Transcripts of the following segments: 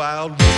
wild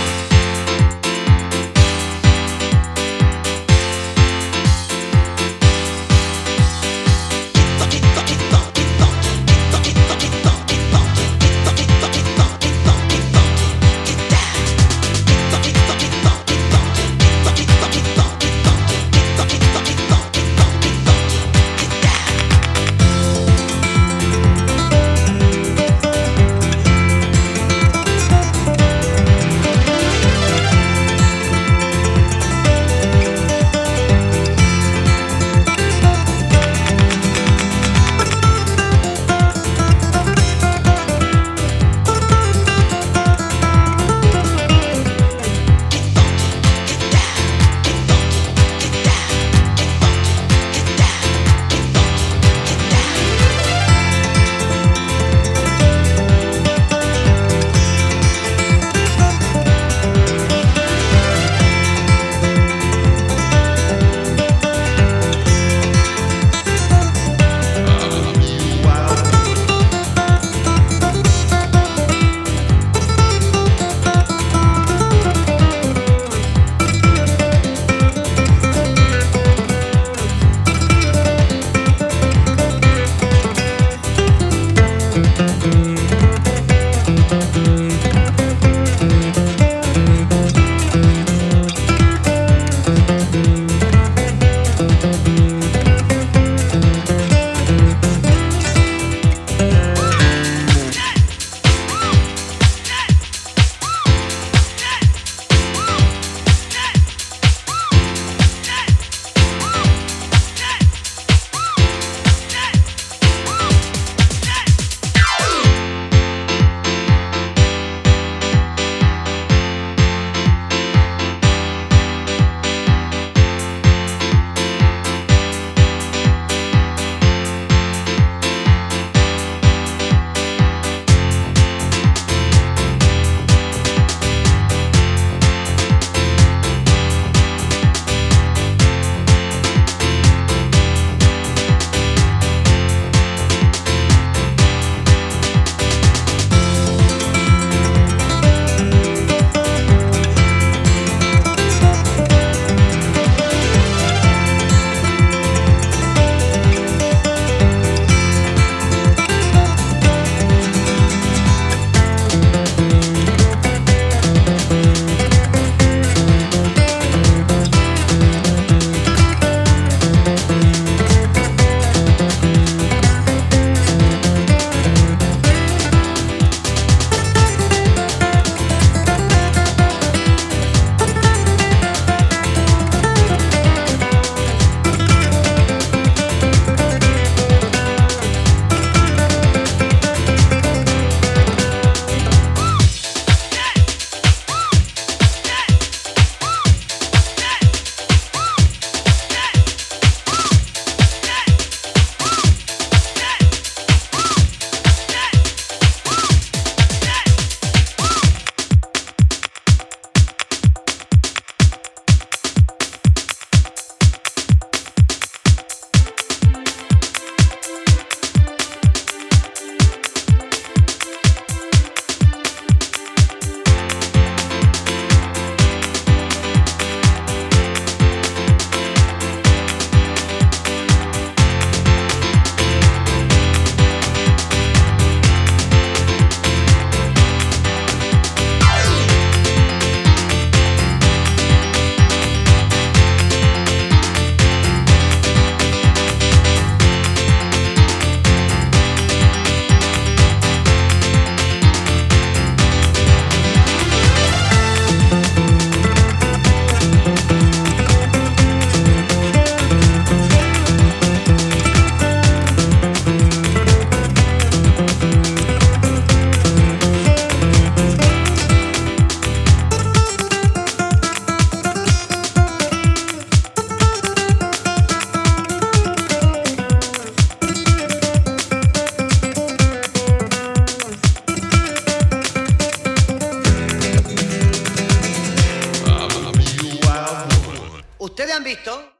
visto?